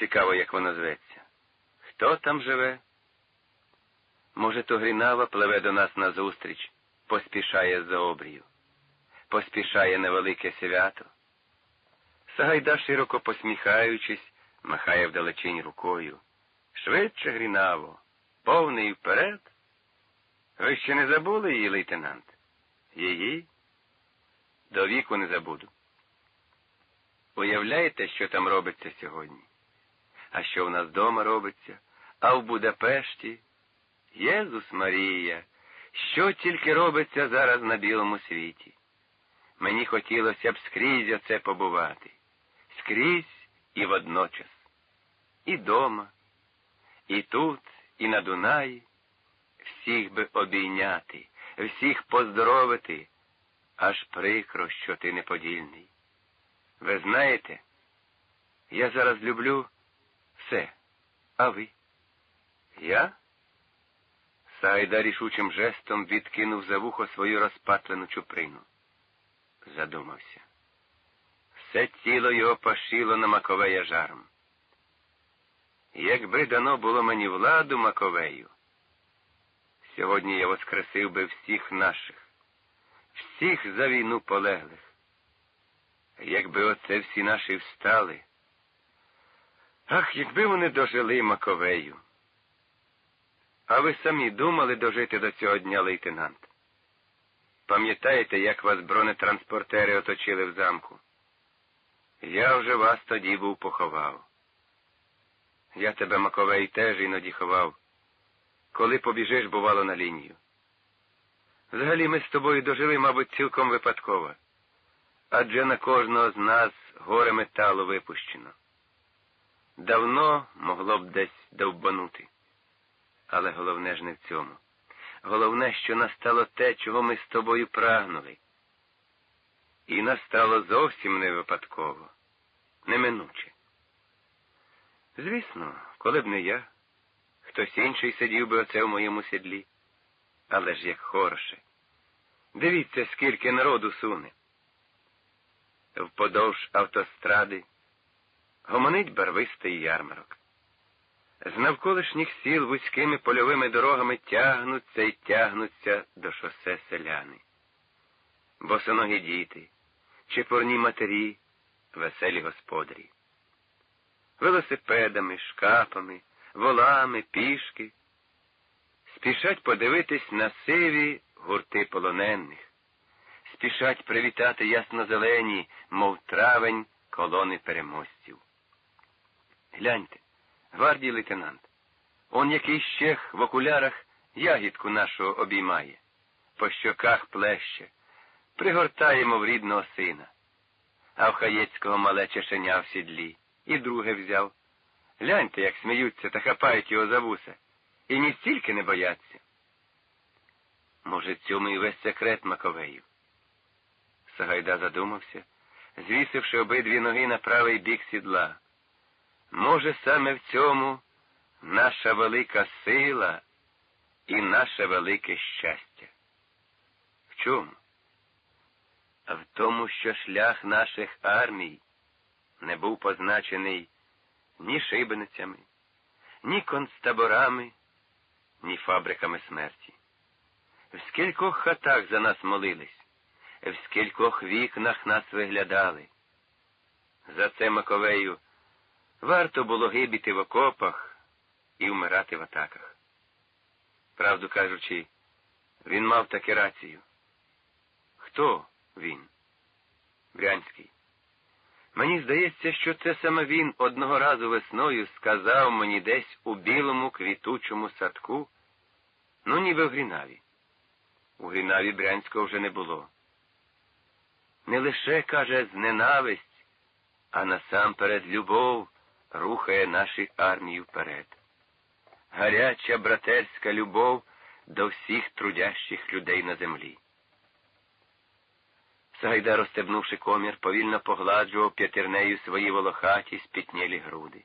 Цікаво, як воно зветься. Хто там живе? Може, то Грінава пливе до нас назустріч, поспішає за обрію, поспішає на велике свято. Сагайда, широко посміхаючись, махає вдалечінь рукою. Швидше, Грінаво, повний вперед. Ви ще не забули її, лейтенант? Її? До віку не забуду. Уявляєте, що там робиться сьогодні? А що в нас вдома робиться? А в Будапешті? Єзус Марія, що тільки робиться зараз на білому світі? Мені хотілося б скрізь оце побувати, скрізь і водночас. І дома, і тут, і на Дунаї, всіх би обійняти, всіх поздоровити, аж прикро, що ти неподільний. Ви знаєте, я зараз люблю все, а ви? Я? Сайда рішучим жестом відкинув за вухо свою розпатлену чуприну. Задумався. Все тіло його пашило на Маковея жаром. Якби дано було мені владу Маковею, сьогодні я воскресив би всіх наших, всіх за війну полеглих. Якби оце всі наші встали. Ах, якби вони дожили Маковею. А ви самі думали дожити до цього дня, лейтенант? Пам'ятаєте, як вас бронетранспортери оточили в замку? Я вже вас тоді був поховав. Я тебе, Маковей, теж іноді ховав, коли побіжиш, бувало, на лінію. Взагалі ми з тобою дожили, мабуть, цілком випадково, адже на кожного з нас горе металу випущено. Давно могло б десь довбанути. Але головне ж не в цьому. Головне, що настало те, чого ми з тобою прагнули. І настало зовсім не випадково, неминуче. Звісно, коли б не я, хтось інший сидів би оце в моєму сідлі. Але ж як хороше. Дивіться, скільки народу суне. Вподовж автостради гомонить барвистий ярмарок. З навколишніх сіл вузькими польовими дорогами тягнуться і тягнуться до шосе селяни. Босоногі діти, чепурні матері, веселі господарі. Велосипедами, шкапами, волами, пішки. Спішать подивитись на сиві гурти полонених, спішать привітати ясно-зелені, мов травень, колони переможців. Гляньте, гвардій лейтенант, он якийсь щех в окулярах ягідку нашого обіймає, по щоках плеще, пригортаємо в рідного сина, а в хаєцького мале чешеня в сідлі, і друге взяв. Гляньте, як сміються та хапають його за вуса, і ні стільки не бояться. Може, цьому і весь секрет Маковеїв. Сагайда задумався, звісивши обидві ноги на правий бік сідла. Може, саме в цьому наша велика сила і наше велике щастя. В чому? В тому, що шлях наших армій не був позначений ні шибеницями, ні концтаборами, ні фабриками смерті. В скількох хатах за нас молились, в скількох вікнах нас виглядали. За це Маковею варто було гибіти в окопах і вмирати в атаках. Правду кажучи, він мав таки рацію. Хто він? Брянський. Мені здається, що це саме він одного разу весною сказав мені десь у білому квітучому садку, ну ніби в Грінаві. У Грінаві Брянського вже не було. Не лише, каже, зненависть, а насамперед любов рухає наші армії вперед. Гаряча братерська любов до всіх трудящих людей на землі. Сагайда, розстебнувши комір, повільно погладжував п'ятірнею свої волохаті спітнілі груди.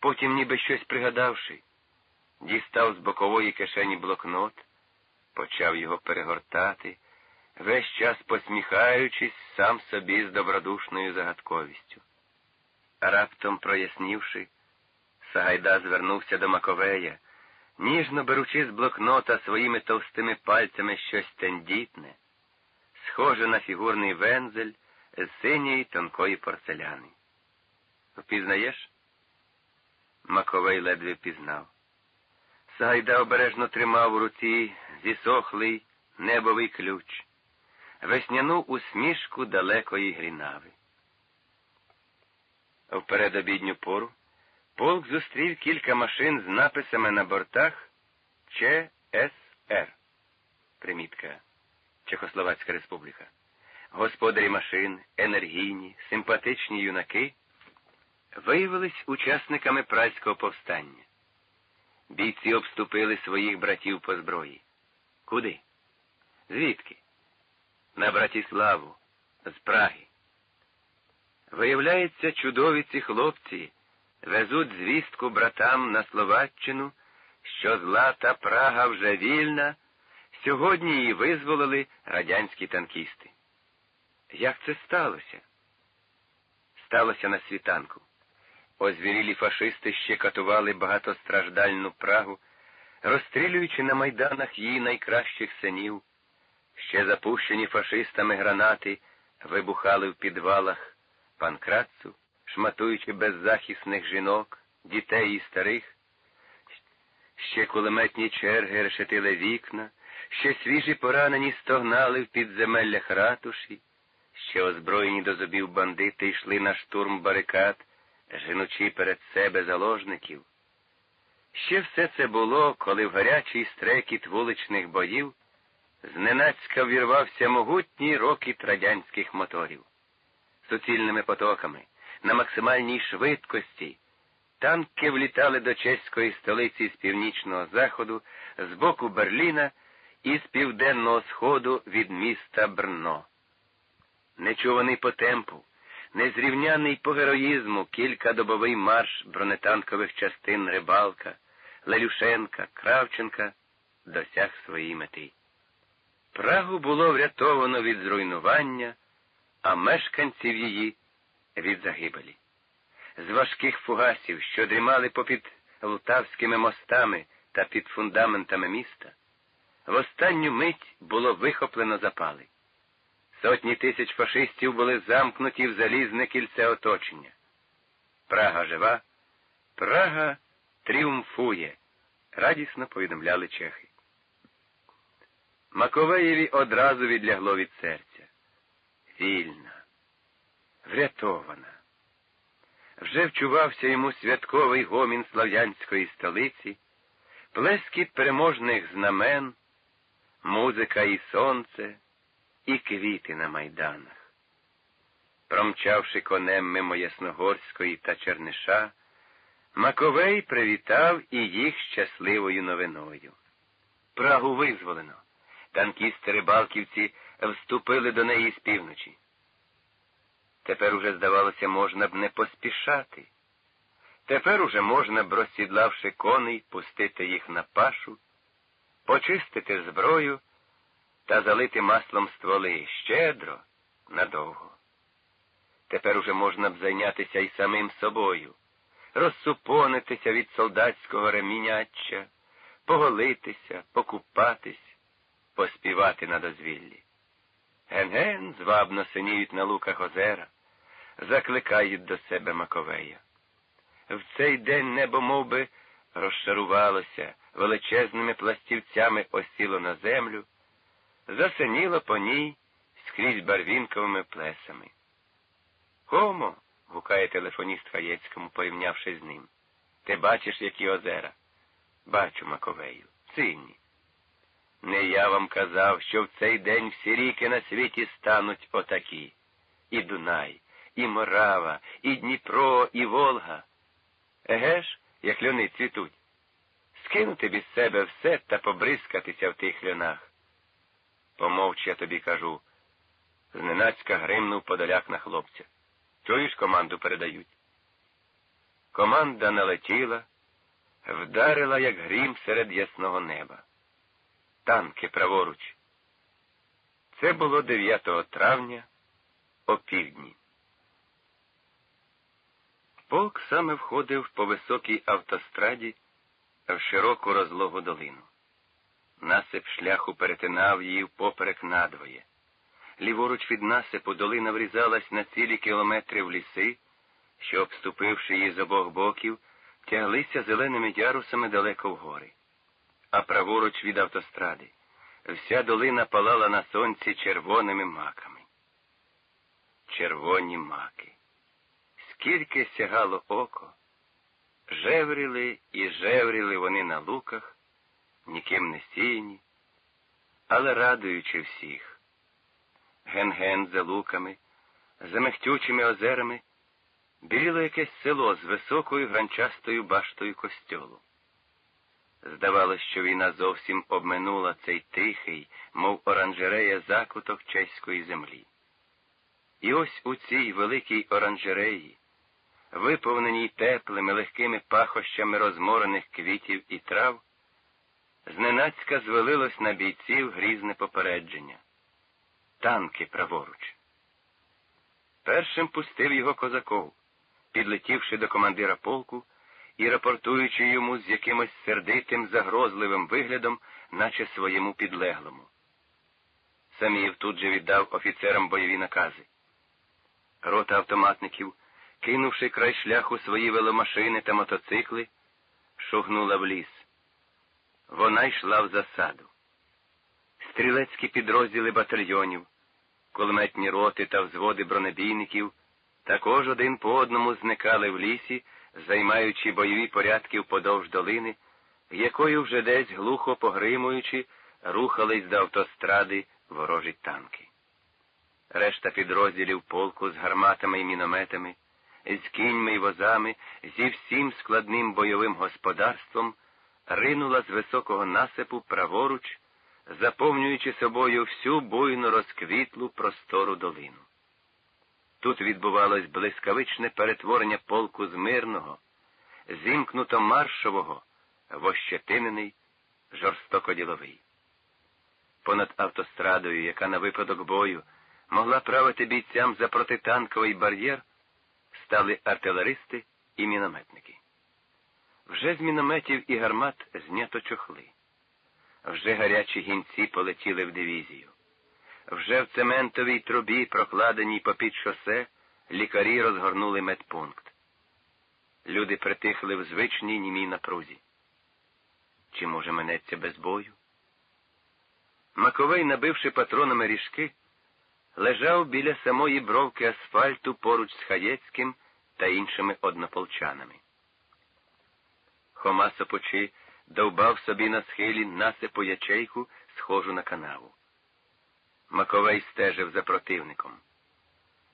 Потім, ніби щось пригадавши, дістав з бокової кишені блокнот, почав його перегортати, весь час посміхаючись сам собі з добродушною загадковістю. Раптом прояснівши, Сагайда звернувся до Маковея, ніжно беручи з блокнота своїми товстими пальцями щось тендітне, схоже на фігурний вензель з синьої тонкої порцеляни. Впізнаєш? Маковей ледве пізнав. Сагайда обережно тримав у руці зісохлий небовий ключ, весняну усмішку далекої грінави. В передобідню пору полк зустрів кілька машин з написами на бортах ЧСР. Примітка Чехословацька Республіка. Господарі машин, енергійні, симпатичні юнаки виявились учасниками пральського повстання. Бійці обступили своїх братів по зброї. Куди? Звідки? На Братіславу, з Праги. Виявляється, чудові ці хлопці везуть звістку братам на Словаччину, що злата Прага вже вільна, сьогодні її визволили радянські танкісти. Як це сталося? Сталося на світанку. Озвірілі фашисти ще катували багатостраждальну Прагу, розстрілюючи на майданах її найкращих синів. Ще запущені фашистами гранати вибухали в підвалах панкратцу, шматуючи беззахисних жінок, дітей і старих. Ще кулеметні черги решетили вікна, ще свіжі поранені стогнали в підземеллях ратуші, ще озброєні до зубів бандити йшли на штурм барикад, женучи перед себе заложників. Ще все це було, коли в гарячий стрекіт вуличних боїв зненацька вірвався могутній рокіт радянських моторів. Суцільними потоками, на максимальній швидкості, танки влітали до чеської столиці з північного заходу, з боку Берліна і з південного сходу від міста Брно. Нечуваний по темпу, незрівняний по героїзму кількадобовий марш бронетанкових частин Рибалка, Лелюшенка, Кравченка досяг своєї мети. Прагу було врятовано від зруйнування, а мешканців її від загибелі. З важких фугасів, що дрімали попід лтавськими мостами та під фундаментами міста, в останню мить було вихоплено запали. Сотні тисяч фашистів були замкнуті в залізне кільце оточення. Прага жива, Прага тріумфує, радісно повідомляли чехи. Маковеєві одразу відлягло від серця. Вільна, врятована. Вже вчувався йому святковий гомін слав'янської столиці, плескіт переможних знамен, музика і сонце, і квіти на майданах. Промчавши конем мимо Ясногорської та Черниша, Маковей привітав і їх щасливою новиною. Прагу визволено. Танкісти рибалківці вступили до неї з півночі. Тепер уже, здавалося, можна б не поспішати. Тепер уже можна б, розсідлавши коней, пустити їх на пашу, почистити зброю та залити маслом стволи щедро, надовго. Тепер уже можна б зайнятися й самим собою, розсупонитися від солдатського реміняча, поголитися, покупатись, поспівати на дозвіллі. Ген-ген звабно синіють на луках озера, закликають до себе Маковея. В цей день небо мов би, розшарувалося, величезними пластівцями осіло на землю, засиніло по ній скрізь барвінковими плесами. Комо? гукає телефоніст Хаєцькому, порівнявши з ним. Ти бачиш, які озера? Бачу, Маковею, сині. Не я вам казав, що в цей день всі ріки на світі стануть отакі. І Дунай, і Морава, і Дніпро, і Волга. Еге ж, як льони цвітуть. Скинути від себе все та побризкатися в тих льонах. Помовч, я тобі кажу. Зненацька гримнув подоляк на хлопця. Чуєш, команду передають? Команда налетіла, вдарила, як грім серед ясного неба. Танки праворуч. Це було 9 травня о півдні. Полк саме входив по високій автостраді в широку розлогу долину. Насип шляху перетинав її впоперек надвоє. Ліворуч від насипу долина врізалась на цілі кілометри в ліси, що, обступивши її з обох боків, тяглися зеленими ярусами далеко вгори. А праворуч від автостради вся долина палала на сонці червоними маками. Червоні маки. Скільки сягало око, жевріли і жевріли вони на луках, ніким не сіяні, але радуючи всіх. Ген-ген за луками, за мехтючими озерами, біліло якесь село з високою гранчастою баштою костьолу. Здавалось, що війна зовсім обминула цей тихий, мов оранжерея закуток чеської землі. І ось у цій великій оранжереї, виповненій теплими легкими пахощами розморених квітів і трав, зненацька звелилось на бійців грізне попередження танки праворуч. Першим пустив його козаков, підлетівши до командира полку і рапортуючи йому з якимось сердитим, загрозливим виглядом, наче своєму підлеглому. Саміїв тут же віддав офіцерам бойові накази. Рота автоматників, кинувши край шляху свої веломашини та мотоцикли, шугнула в ліс. Вона йшла в засаду. Стрілецькі підрозділи батальйонів, кулеметні роти та взводи бронебійників також один по одному зникали в лісі, займаючи бойові порядки вподовж долини, якою вже десь глухо погримуючи, рухались до автостради ворожі танки. Решта підрозділів полку з гарматами і мінометами, з кіньми й возами, зі всім складним бойовим господарством ринула з високого насипу праворуч, заповнюючи собою всю буйно розквітлу простору долину. Тут відбувалось блискавичне перетворення полку з мирного, зімкнуто маршового, вощетинений, жорстоко діловий. Понад автострадою, яка на випадок бою могла правити бійцям за протитанковий бар'єр, стали артилеристи і мінометники. Вже з мінометів і гармат знято чохли. Вже гарячі гінці полетіли в дивізію. Вже в цементовій трубі, прокладеній попід шосе, лікарі розгорнули медпункт. Люди притихли в звичній німій напрузі. Чи, може, минеться без бою? Маковей, набивши патронами ріжки, лежав біля самої бровки асфальту поруч з Хаєцьким та іншими однополчанами. Хома сопочи довбав собі на схилі насипу ячейку, схожу на канаву. Маковей стежив за противником.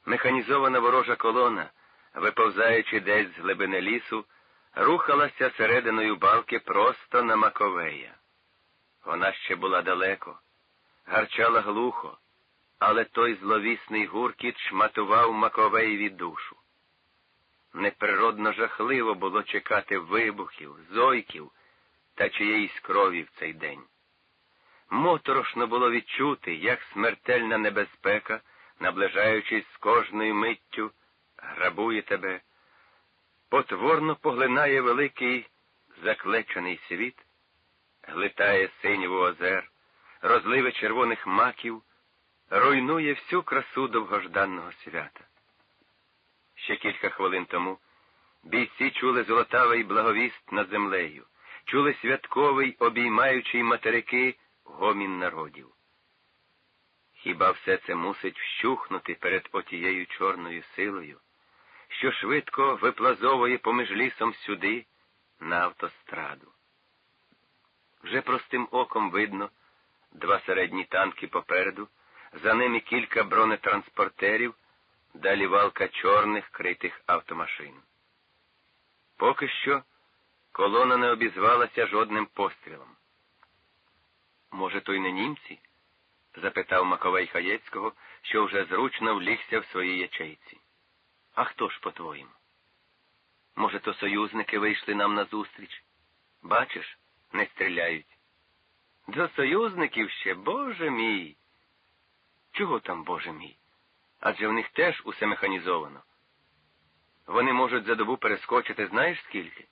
Механізована ворожа колона, виповзаючи десь з глибини лісу, рухалася серединою балки просто на Маковея. Вона ще була далеко, гарчала глухо, але той зловісний гуркіт шматував Маковеєві душу. Неприродно жахливо було чекати вибухів, зойків та чиєїсь крові в цей день. Моторошно було відчути, як смертельна небезпека, наближаючись з кожною миттю, грабує тебе, потворно поглинає великий заклечений світ, глитає синіву озер, розливи червоних маків, руйнує всю красу довгожданного свята. Ще кілька хвилин тому бійці чули золотавий благовіст над землею, чули святковий, обіймаючий материки гомін народів. Хіба все це мусить вщухнути перед отією чорною силою, що швидко виплазовує поміж лісом сюди, на автостраду? Вже простим оком видно два середні танки попереду, за ними кілька бронетранспортерів, далі валка чорних критих автомашин. Поки що колона не обізвалася жодним пострілом. Може, то й не німці? запитав Маковей Хаєцького, що вже зручно влігся в своїй ячейці. А хто ж, по-твоєму? Може, то союзники вийшли нам назустріч? Бачиш, не стріляють. До союзників ще, Боже мій. Чого там, Боже мій? Адже в них теж усе механізовано. Вони можуть за добу перескочити знаєш скільки?